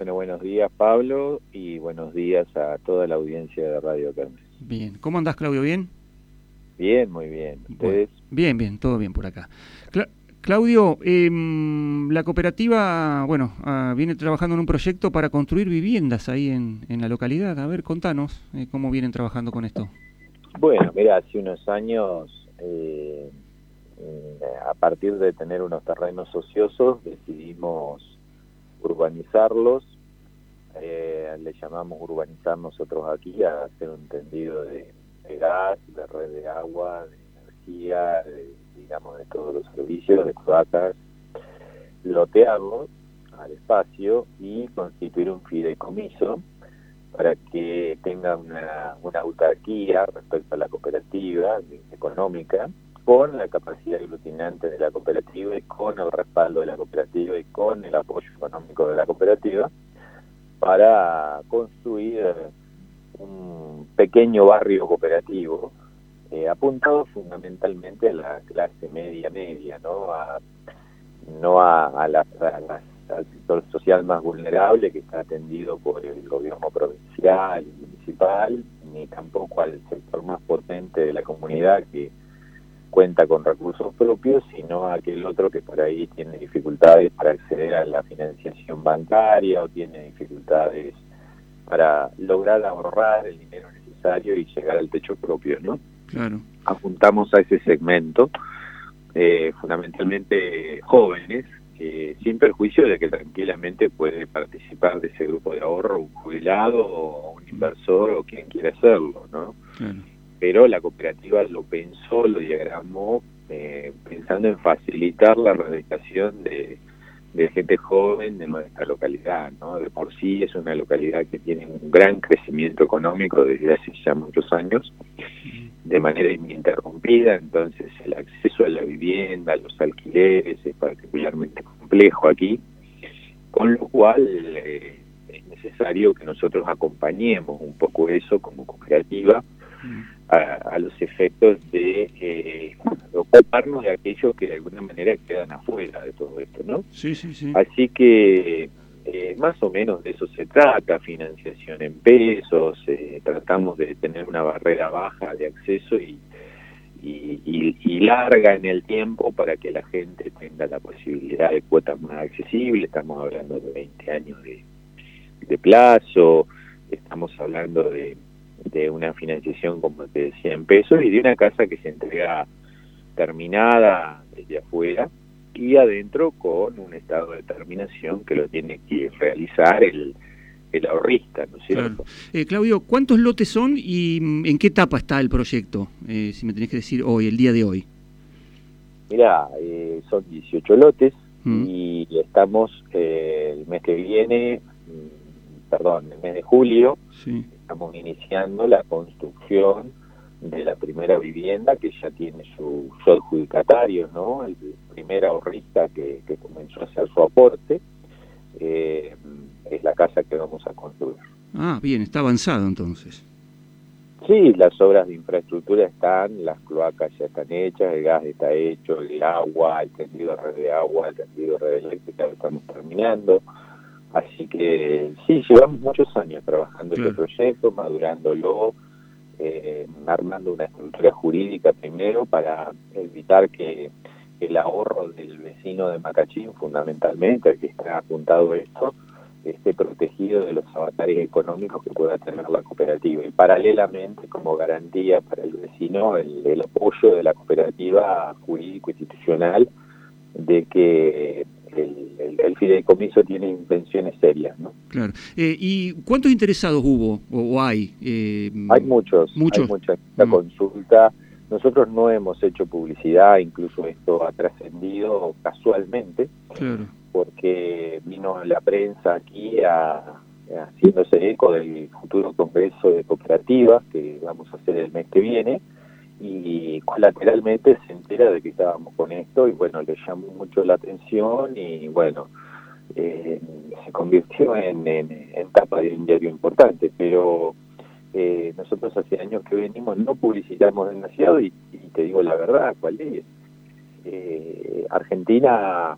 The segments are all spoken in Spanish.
Bueno, buenos días Pablo y buenos días a toda la audiencia de Radio Carmen. Bien, ¿cómo andás Claudio? ¿Bien? Bien, muy bien. ¿Ustedes? bien, bien, todo bien por acá. Claudio, em, la cooperativa, bueno, ah, viene trabajando en un proyecto para construir viviendas ahí en, la localidad. A ver, contanos eh, cómo vienen trabajando con esto. Bueno, mira, hace unos años, eh, a partir de tener unos terrenos ociosos, decidimos urbanizarlos. Eh, le llamamos urbanizar nosotros aquí a hacer un tendido de, gas, de red de agua, de energía, digamos, de todos los servicios, de cloacas, lotearlos al espacio y constituir un fideicomiso para que tenga una, una autarquía respecto a la cooperativa económica con la capacidad aglutinante de la cooperativa y con el respaldo de la cooperativa y con el apoyo económico de la cooperativa para construir un pequeño barrio cooperativo eh, apuntado fundamentalmente a la clase media media, no a no a, la, al sector social más vulnerable que está atendido por el gobierno provincial y municipal, ni tampoco al sector más potente de la comunidad que cuenta con recursos propios, sino aquel otro que por ahí tiene dificultades para acceder a la financiación bancaria o tiene dificultades para lograr ahorrar el dinero necesario y llegar al techo propio, ¿no? Claro. Apuntamos a ese segmento, eh, fundamentalmente jóvenes, sin perjuicio de que tranquilamente puede participar de ese grupo de ahorro un jubilado o un inversor o quien quiera hacerlo, ¿no? Claro pero la cooperativa lo pensó, lo diagramó, eh, pensando en facilitar la radicación de, gente joven de nuestra localidad, ¿no? De por sí es una localidad que tiene un gran crecimiento económico desde hace ya muchos años, de manera ininterrumpida, entonces el acceso a la vivienda, a los alquileres es particularmente complejo aquí, con lo cual eh, es necesario que nosotros acompañemos un poco eso como cooperativa, a, los efectos de eh, ocuparnos de aquellos que de alguna manera quedan afuera de todo esto, ¿no? Sí, sí, sí. Así que eh, más o menos de eso se trata, financiación en pesos, eh, tratamos de tener una barrera baja de acceso y, y, larga en el tiempo para que la gente tenga la posibilidad de cuotas más accesibles, estamos hablando de 20 años de, de plazo, estamos hablando de de una financiación, como te decía, en pesos y de una casa que se entrega terminada desde afuera y adentro con un estado de terminación que lo tiene que realizar el, el ahorrista, ¿no es cierto? Eh, Claudio, ¿cuántos lotes son y mm, en qué etapa está el proyecto? Eh, si me tenés que decir hoy, el día de hoy. Mira, eh, son 18 lotes mm. y estamos el mes que viene, mm, perdón, el mes de julio, sí estamos iniciando la construcción de la primera vivienda que ya tiene su, adjudicatario, ¿no? El primer ahorrista que, comenzó a hacer su aporte eh, es la casa que vamos a construir. Ah, bien, está avanzado entonces. Sí, las obras de infraestructura están, las cloacas ya están hechas, el gas está hecho, el agua, el tendido de red de agua, el tendido de red eléctrica lo estamos terminando. Así que sí, llevamos muchos años trabajando en este proyecto, madurándolo, eh, armando una estructura jurídica primero para evitar que el ahorro del vecino de Macachín, fundamentalmente, al que está apuntado esto, esté protegido de los avatares económicos que pueda tener la cooperativa. Y paralelamente, como garantía para el vecino, el, el apoyo de la cooperativa jurídico-institucional de que el, fideicomiso tiene intenciones serias. ¿no? Claro. Eh, ¿Y cuántos interesados hubo o, hay? Eh, hay muchos. ¿Muchos? Hay mucha mm. consulta. Nosotros no hemos hecho publicidad, incluso esto ha trascendido casualmente, porque vino la prensa aquí haciéndose eco del futuro Congreso de Cooperativas que vamos a hacer el mes que viene y colateralmente se entera de que estábamos con esto y bueno, le llamó mucho la atención y bueno, eh, se convirtió en, en, tapa de un diario importante, pero eh, nosotros hace años que venimos no publicitamos demasiado y, te digo la verdad, ¿cuál es? Eh, Argentina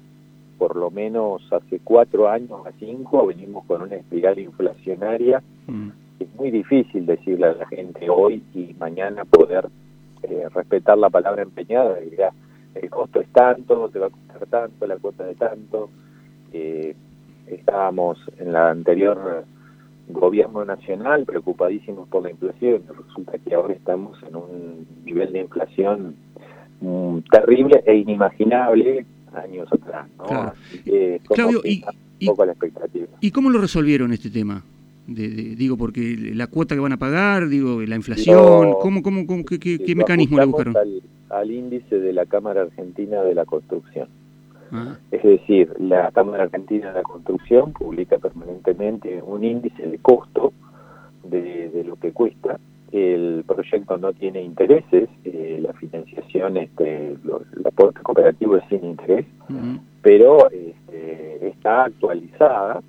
por lo menos hace cuatro años a cinco venimos con una espiral inflacionaria. Mm. Es muy difícil decirle a la gente hoy y mañana poder eh, respetar la palabra empeñada, el costo es tanto, te va a costar tanto, la cuota de tanto. Eh, estábamos en la anterior gobierno nacional preocupadísimos por la inflación. Resulta que ahora estamos en un nivel de inflación mm, terrible e inimaginable años atrás. ¿no? Claudio, y, la expectativa. ¿y cómo lo resolvieron este tema? De, digo, porque la cuota que van a pagar, digo, la inflación, ¿cómo, cómo, qué, mecanismo le buscaron? al índice de la Cámara Argentina de la Construcción. Ah. Es decir, la Cámara Argentina de la Construcción publica permanentemente un índice de costo de, lo que cuesta. El proyecto no tiene intereses, eh, la financiación, este, el aporte cooperativo es sin interés, pero este, está actualizada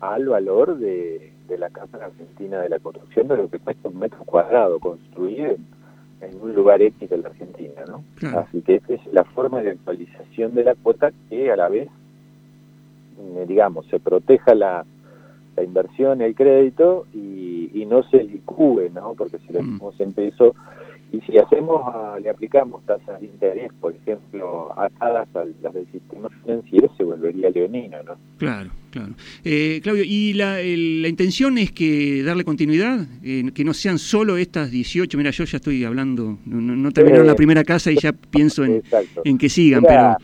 al valor de, de la Cámara Argentina de la Construcción de lo que cuesta un metro cuadrado construir en un lugar X de la Argentina, ¿no? Así que esa es la forma de actualización de la cuota que a la vez, eh, digamos, se proteja la, la inversión, el crédito y, y no se licúe, ¿no? Porque si lo mm. hacemos en peso y si hacemos, ah, le aplicamos tasas de interés, por ejemplo, atadas a las del sistema financiero, se volvería leonino, ¿no? Claro, claro. Eh, Claudio, ¿y la, la, intención es que darle continuidad? Eh, que no sean solo estas 18, mira, yo ya estoy hablando, no, no terminaron la primera casa y ya pienso en, en que sigan, pero...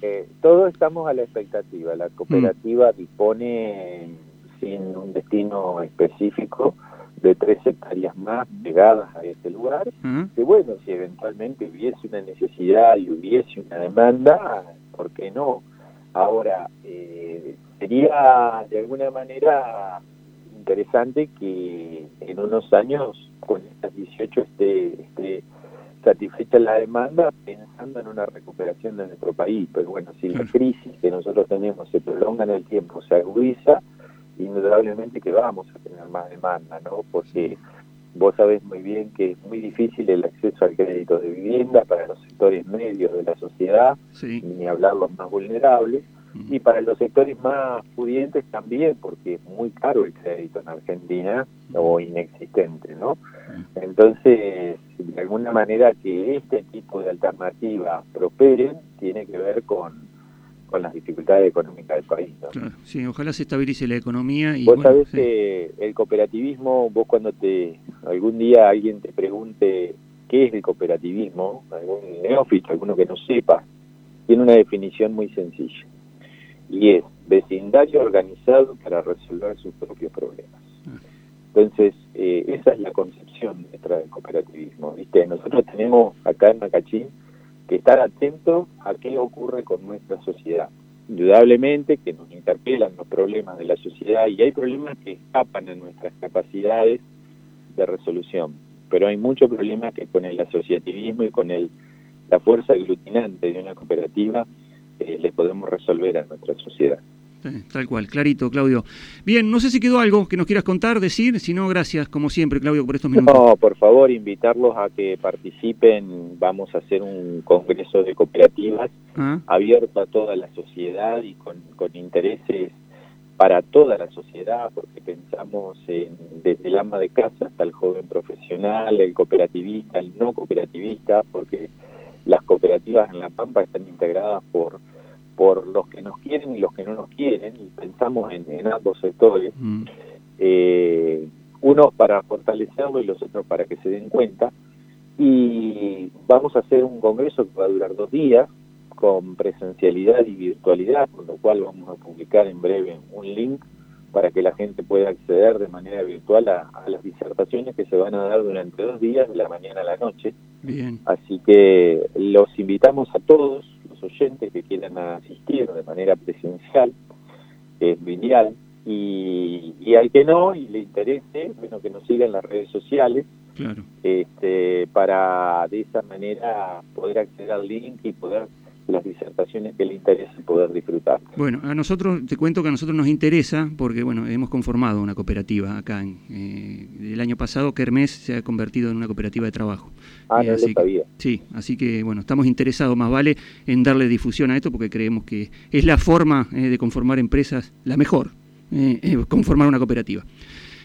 Eh, todos estamos a la expectativa, la cooperativa mm. dispone sin un destino específico, de tres hectáreas más pegadas a este lugar, que bueno, si eventualmente hubiese una necesidad y hubiese una demanda, ¿por qué no? Ahora, eh, sería de alguna manera interesante que en unos años con estas 18 esté, esté satisfecha la demanda pensando en una recuperación de nuestro país. Pero bueno, si la crisis que nosotros tenemos se prolonga en el tiempo, se agudiza, indudablemente que vamos a tener más demanda, ¿no? Porque vos sabés muy bien que es muy difícil el acceso al crédito de vivienda para los sectores medios de la sociedad, ni hablar los más vulnerables, y para los sectores más pudientes también, porque es muy caro el crédito en Argentina o inexistente, ¿no? Entonces, de alguna manera que este tipo de alternativas prosperen tiene que ver con con las dificultades económicas del país. sí, ojalá se estabilice la economía. Y, vos sabés que el cooperativismo, vos cuando te algún día alguien te pregunte qué es el cooperativismo, algún neófito, alguno que no sepa, tiene una definición muy sencilla. Y es vecindario organizado para resolver sus propios problemas. Entonces, eh, esa es la concepción nuestra del cooperativismo. ¿viste? Nosotros tenemos acá en Macachín que estar atento a qué ocurre con nuestra sociedad. Indudablemente que nos interpelan los problemas de la sociedad y hay problemas que escapan a nuestras capacidades de resolución, pero hay muchos problemas que con el asociativismo y con el, la fuerza aglutinante de una cooperativa eh, le podemos resolver a nuestra sociedad tal cual, clarito, Claudio. Bien, no sé si quedó algo que nos quieras contar, decir, si no, gracias, como siempre, Claudio, por estos minutos. No, por favor, invitarlos a que participen, vamos a hacer un congreso de cooperativas ah. abierto a toda la sociedad y con, con intereses para toda la sociedad, porque pensamos en, desde el ama de casa hasta el joven profesional, el cooperativista, el no cooperativista, porque las cooperativas en La Pampa están integradas por por los que nos quieren y los que no nos quieren, y pensamos en, ambos sectores, mm. eh, unos para fortalecerlo y los otros para que se den cuenta. Y vamos a hacer un congreso que va a durar dos días, con presencialidad y virtualidad, con lo cual vamos a publicar en breve un link para que la gente pueda acceder de manera virtual a, las disertaciones que se van a dar durante dos días, de la mañana a la noche. Bien. Así que los invitamos a todos, oyentes que quieran asistir de manera presencial, es lineal, y, y al que no y le interese, bueno, que nos siga en las redes sociales, este, para de esa manera poder acceder al link y poder las disertaciones que le interesa poder disfrutar. Bueno, a nosotros, te cuento que a nosotros nos interesa, porque bueno, hemos conformado una cooperativa acá. En, eh, el año pasado Kermés se ha convertido en una cooperativa de trabajo. Ah, no Eh, así lo sabía. que- sí, así que bueno, estamos interesados más vale en darle difusión a esto porque creemos que es la forma eh, de conformar empresas, la mejor, eh, eh, conformar una cooperativa.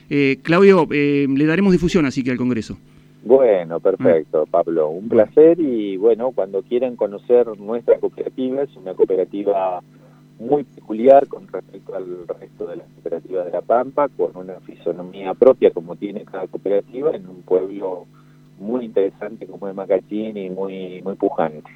Eh, Claudio, eh, le daremos difusión así que al Congreso. Bueno, Mm. perfecto, Pablo. Un placer y bueno, cuando quieran conocer nuestra cooperativa, es una cooperativa muy peculiar con respecto al resto de las cooperativas de La Pampa, con una fisonomía propia como tiene cada cooperativa en un pueblo muy interesante como es Macachín y muy, muy pujante.